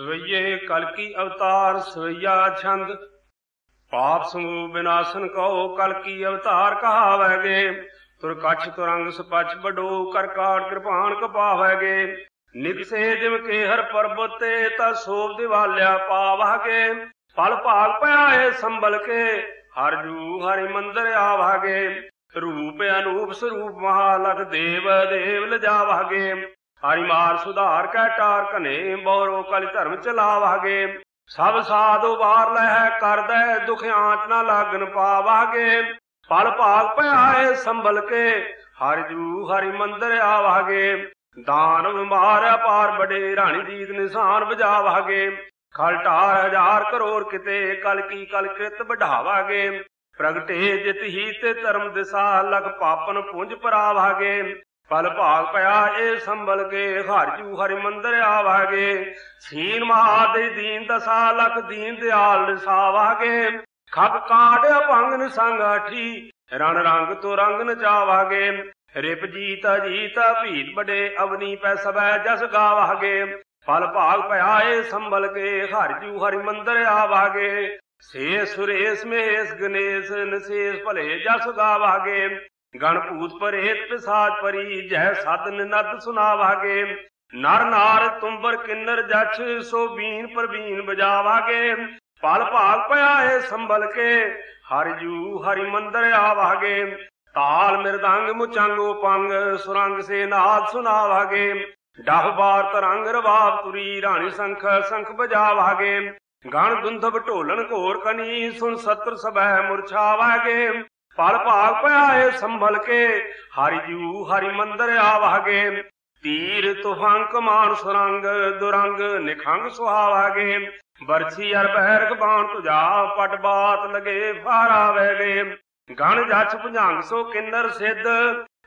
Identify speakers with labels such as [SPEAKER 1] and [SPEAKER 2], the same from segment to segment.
[SPEAKER 1] ਸਵਈਏ ਕਲ ਕੀ ਅਵਤਾਰ, ਸਵਈਆ ਛੰਦ। ਪਾਪ ਸਮੂਹ ਬਿਨਾਸ਼ਨ ਕਉ, ਕਲ ਕੀ ਅਵਤਾਰ ਕਹਾਵੈਗੇ ਤੁਰ ਕਛ ਤੁਰੰਗ ਸਪਛ ਬਡੋ ਕਰ ਕਾਟ ਕਿਰਪਾਨ ਕਪਾਵੈਗੇ ਨਿਕਸੇ ਜਿਮ ਕੇ ਹਰ ਪਰਬਤ ਤੇ, ਤਾ ਸੋਭ ਦਿਵਾਲਿਆ ਪਾਵਾਗੇ ਫਲ ਭਾਗ ਪਿਆਏ ਸੰਭਲ ਕੇ, ਹਰ ਜੂ ਹਰਿ ਮੰਦਰ ਆਵਾਗੇ ਰੂਪ ਅਨੂਪ ਸਰੂਪ ਮਹਾਲਖ ਦੇਵ ਦੇਵ ਲਜਾਵਾਗੇ ਹਰਿ ਮਾਰ ਸੁਧਾਰ ਕੈ ਟਾਰ ਕਨੇ ਬੋਰੋ ਕਲ ਧਰਮ ਚਲਾਵਾਗੇ। ਸਭ ਸਾਧੂ ਬਾਰ ਲੈ ਕਰਦੈ ਦੁਖਿਆਂਚ ਨਾ ਲਾਗਨ ਪਾਵਾਗੇ। ਫਲ ਭਾਗ ਪਿਆਏ ਸੰਭਲ ਕੇ, ਹਰਿ ਜੂ ਹਰਿ ਮੰਦਰ ਆਵਾਗੇ। ਦਾਨਵ ਮਾਰਿਆ ਪਾਰ ਬੜੇ ਰਾਣੀ ਜੀਤ ਨਿਸ਼ਾਨ ਵਜਾਵਾਗੇ। ਖਲ ਢਾਰ ਹਜ਼ਾਰ ਕਰੋੜ ਕਿਤੇ, ਕਲ ਕੀ ਕਲ ਕਿਰਤ ਵਢਾਵਾਗੇ। ਪ੍ਰਗਟੇ ਜਿਤ ਹੀ ਤੇ ਧਰਮ ਦਿਸਾ ਲਖ ਪਾਪਨ ਪੁੰਜ ਪਰਾਵਾਗੇ। ਫਲ ਭਾਗ ਪਿਆ ਏ ਸੰਭਲ ਕੇ ਹਰ ਜੂ ਹਰਿ ਮੰਦਰ ਆਵਾਗੇ। ਸੀਨ ਮਹਾਦੇ ਦੀਨ ਦਸਾ ਲਖ ਦੀਨ ਦਿਆਲ ਨਿਸਾਵਾਗੇ ਖਬ ਕਾਟ ਅਪੰਗ ਸੰਗ ਅਠੀ ਰਣ ਰੰਗ ਤੋਂ ਰੰਗ ਨਚਾਵਾਗੇ। ਰਿਪ ਜੀਤ ਜੀਤ ਭੀਤ ਬੜੇ ਅਵਨੀ ਪੈ ਸਬੈ ਜਸ ਗਾਵਾਗੇ। ਫਲ ਭਾਗ ਪਿਆ ਏ ਸੰਭਲ ਕੇ ਹਰ ਜੂ ਹਰਿ ਮੰਦਰ ਆਵਾਗੇ। ਸੇ ਸੁਰੇਸ਼ ਮਹੇਸ਼ ਗਣੇਸ਼ ਨਸੇਸ਼ ਭਲੇ ਜਸ ਗਾਵਾਗੇ। ਗਣ ਭੂਤ ਪਰੇਤ ਪਿਸਾਚ ਪਰੀ ਜੈ ਸਦਨ ਨਦ ਸੁਨਾਵਾਗੇ। ਨਰ ਨਾਰ ਤੁੰਬਰ ਕਿੰਨਰ ਜਛ, ਸੋ ਬੀਨ ਪ੍ਰਬੀਨ ਬਜਾਵਾਗੇ। ਪਲ ਭਾਗ ਪਿਆ ਏ ਸੰਭਲ ਕੇ ਹਰ ਜੂ ਹਰਿ ਮੰਦਰ ਆਵਾਗੇ। ਤਾਲ ਮਿਰਦੰਗ ਮੁਚੰਗੋ ਪੰਗ, ਸੁਰੰਗ ਸੇ ਨਾਦ ਸੁਨਾਵਾਗੇ। ਡਹ ਬਾਰ ਤਰੰਗ ਰਵਾਬ ਤੁਰੀ, ਰਾਣੀ ਸੰਖ ਸੰਖ ਬਜਾਵਾਗੇ। ਗਣ ਦੁੰਦਬ ਢੋਲਣ ਘੋਰ ਕਨੀ, ਸੁਨ ਸਤਰ ਸਭੈ ਮੁਰਛਾਵਾਗੇ। ਪਲ ਭਾਗ ਪਿਆ ਸੰਭਲ ਕੇ, ਹਰਿ ਜੂ ਹਰਿ ਮੰਦਰ ਆਵਾਗੇ ਤੀਰ ਤੁਫਾਂ ਕਮਾਨ ਸੁਰੰਗ, ਦੁਰੰਗ ਨਿਖੰਗ ਸੁਹਾਵਾਗੇ ਬਰਛੀ ਅਰ ਬਹਿਰਕ ਬਾਣ ਤੁਜਾ ਪਟ ਬਾਤ ਲਗੇ ਫਾਰਾਵੇਗੇ ਗਣ ਜਛ ਭੁਜੰਗ ਸੋ ਕਿੰਨਰ ਸਿੱਧ,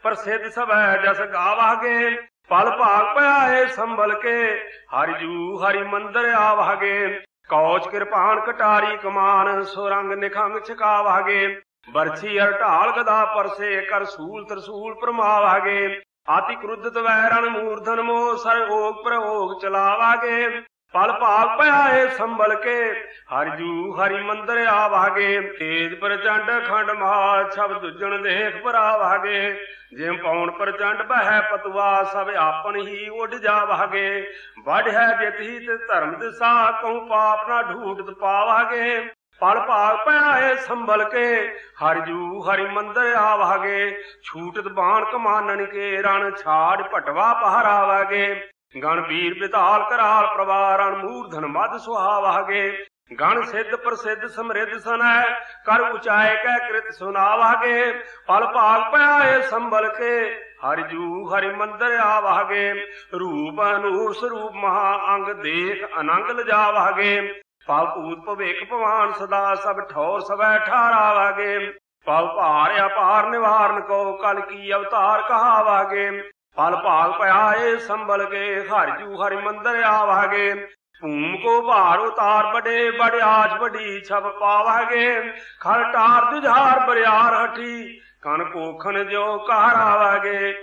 [SPEAKER 1] ਪ੍ਰਸਿੱਧ ਸਭੈ ਜਸ ਗਾਵਾਗੇ ਪਲ ਭਾਗ ਪਿਆ ਸੰਭਲ ਕੇ, ਹਰਿ ਜੂ ਹਰਿ ਮੰਦਰ ਆਵਾਗੇ ਕੌਚ ਕਿਰਪਾਨ ਕਟਾਰੀ ਕਮਾਨ, ਸੁਰੰਗ ਨਿਖੰਗ ਛਕਾਵਾਗੇ ਬਰਛੀ ਅਰ ਢਾਲ ਗਦਾ ਪਰਸੇ ਕਰ ਸੂਲ ਤਰਸੂਲ ਪਰਮਾਵਾਗੇ ਆਤੀ ਕ੍ਰੁੱਧਤ ਵੈਰਣ ਮੂਰਧਨ ਮੋ ਸਰ ਓਗ ਪ੍ਰੋਗ ਚਲਾਵਾਗੇ। ਪਲ ਭਾਗ ਪਿਆ ਸੰਭਲ ਕੇ, ਹਰਿ ਜੂ ਮੰਦਰ ਆਵਾਗੇ। ਤੇਜ ਪ੍ਰਚੰਡ ਖੰਡ ਮਹਾ ਛਬ ਦੁਜਣ ਦੇਖ ਪਰਾਵਾਗੇ ਜਿਮ ਪੌਣ ਪ੍ਰਚੰਡ ਬਹਿ ਪਤਵਾ ਸਭ ਆਪਨ ਹੀ ਉੱਡ ਜਾਵਾਗੇ। ਵੱਡ ਹੈ ਜਿਤ ਹੀ ਤੇ ਧਰਮ ਦਿਸਾ, ਕਉ ਪਾਪ ਨਾ ਢੂਟਤ ਪਾਵਾਗੇ ਪਲ ਭਾਗ ਪਿਆ ਏ ਸੰਭਲ ਕੇ, ਹਰਿ ਜੂ, ਹਰਿ ਮੰਦਰ ਆਵਾਗੇ ਛੂਟਤ ਬਾਣ ਕਮਾਨਣ ਕੇ, ਰਣ ਛਾੜ ਪਟਵਾ ਪਹਰਾਵਾਗੇ ਗਣ ਵੀਰ ਬਿਤਾਲ ਕਰਾਲ ਪ੍ਰਵਾਰਣ ਮੂਰਧਨ ਮਦ ਸੁਹਾਵਾਗੇ। ਗਣ ਸਿੱਧ ਪ੍ਰਸਿੱਧ ਸਮਰਿੱਧ ਸਨੈ, ਕਰ ਉਚਾਏ ਕਹਿ ਕ੍ਰਿਤ ਸੁਨਾਵਾਗੇ। ਪਲ ਭਾਗ ਪਿਆ ਏ ਸੰਭਲ ਕੇ, ਹਰਿ ਜੂ, ਹਰਿ ਮੰਦਰ ਆਵਾਗੇ। ਰੂਪ ਅਨੂਰ ਸਰੂਪ ਮਹਾ ਅੰਗ ਦੇਖ ਅਨੰਗ ਲਜਾਵਾਗੇ। ਪਵ ਭੂਤ ਭਵੇਕ ਭਵਾਨ ਸਦਾ ਸਭ ਠੌਰ ਸਵੈ ਠਾਰਾਵਾਗੇ ਪਵ ਭਾਰ ਅਪਾਰ ਨਿਵਾਰਨ ਕੋ, ਕਲ ਕੀ ਅਵਤਾਰ ਕਹਾਵਾਗੇ। ਫਲ ਭਾਗ ਪਿਆ ਏ ਸੰਭਲ ਗਏ ਹਰ ਜੂ ਹਰਿ ਮੰਦਰ ਆਵਾਗੇ। ਭੂਮ ਕੋ ਭਾਰ ਉਤਾਰ ਬੜੇ ਬੜਿਆਜ ਬੜੀ ਛਬ ਪਾਵਾਗੇ। ਖਲ ਟਾਰ ਦੁਝਾਰ ਬਰਿਆਰ ਹਠੀ ਕਨ ਕੋਖਨ ਜੋ ਕਹਰਾਵਾਗੇ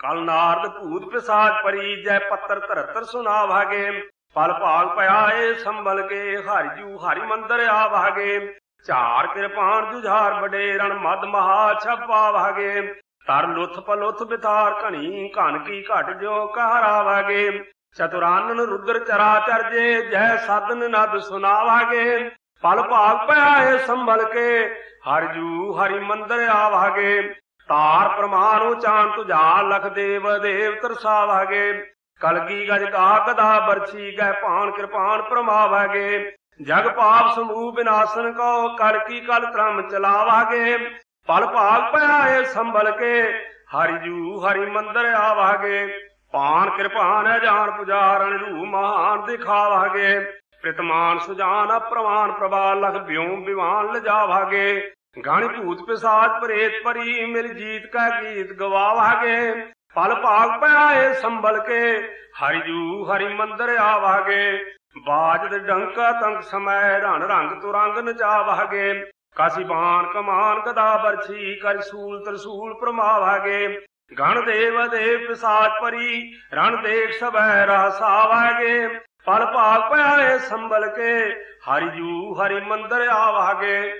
[SPEAKER 1] ਕਲ ਨਾਰਦ ਭੂਤ ਪਿਸਾਚ ਪਰੀ, ਜੈ ਪੱਤਰ ਧਰਤਰ ਸੁਣਾਵਾਗੇ ਫਲ ਭਾਗ ਪਿਆ ਏ ਸੰਭਲ ਕੇ, ਹਰਿ ਜੂ ਹਰਿ ਮੰਦਰ ਆਵਾਗੇ ਝਾਰ ਕਿਰਪਾਨ ਜੁਝਾਰ ਬੜੇ ਰਣ ਮਦ ਮਹਾ ਛਪਾਵਾਗੇ ਤਰ ਲੁਥ ਪਲੁਥ ਬਿਥਾਰ ਘਣੀ, ਘਨ ਕੀ ਘਟ ਜੋ ਕਹਰਾਵਾਗੇ ਚਤੁਰਾਨਨ ਰੁਦਰ ਚਰਾ ਚਰਜੇ, ਜੈ ਸਦਨ ਨਦ ਸੁਨਾਵਾਗੇ ਫਲ ਭਾਗ ਪਿਆ ਏ ਸੰਭਲ ਕੇ, ਹਰਿ ਜੂ ਹਰਿ ਮੰਦਰ ਆਵਾਗੇ ਤਾਰ ਪ੍ਰਮਾਣੁ ਚਾਨ ਤੁਝਾ ਲਖ ਦੇਵ ਦੇਵ ਤਰਸਾਵਾਗੇ ਕਲਗੀ ਗਜ ਕਾ ਕਦਾ ਬਰਛੀ ਗੈ ਭਾਨ ਕਿਰਪਾਨ ਪ੍ਰਮਾਵਾਗੇ। ਜਗ ਪਾਪ ਸਮੂਹ ਬਿਨਾਸ਼ਨ ਕੋ ਕਲ ਕੀ ਕਲ ਤਰਮ ਚਲਾਵਾਗੇ। ਪਲ ਭਾਗ ਪਿਆ ਸੰਭਲ ਕੇ, ਹਰਿ ਜੂ, ਹਰਿ ਮੰਦਰ ਆਵਾਗੇ। ਪਾਨ ਕਿਰਪਾਨ ਹੈ ਜਾਣ ਪੁਜਾਰਨ ਰੂ ਮਹਾਨ ਦਿਖਾਵਾਗੇ। ਪ੍ਰਿਤਮਾਨ ਸੁਜਾਨ ਪ੍ਰਵਾਨ ਪ੍ਰਭਾ, ਲਖ ਬਿਉ ਵਿਵਾਨ ਲਜਾਵਾਗੇ। ਗਾਣੀ ਭੂਤ ਪਿਸਾਚ ਪ੍ਰੇਤ ਪਰੀ, ਮਿਲ ਜੀਤ ਕਾ ਗੀਤ ਗਵਾਵਾਗੇ। ਪਲ ਭਾਗ ਪਿਆ ਏ ਸੰਭਲ ਕੇ, ਹਰਿ ਜੂ ਹਰਿ ਮੰਦਰ ਆਵਾਗੇ। ਬਾਜ ਦੇ ਡੰਕਾ ਤੰਗ ਸਮੈ ਰਣ ਰੰਗ ਤੁਰੰਗ ਨਚਾਵਾਗੇ। ਕਾਸੀ ਬਾਣ ਕਮਾਨ ਗਦਾ ਬਰਛੀ ਕਰ ਸੂਲ ਤਰਸੂਲ ਪ੍ਰਮਾਵਾਗੇ। ਗਣ ਦੇਵ ਦੇ ਪਿਸਾਚ ਪਰੀ, ਰਣ ਦੇਖ ਸਭੈ ਰਸਾਵਾਗੇ ਪਲ ਭਾਗ ਪਿਆ ਏ ਸੰਭਲ ਕੇ, ਹਰਿ ਜੂ ਹਰਿ ਮੰਦਰ ਆਵਾਗੇ।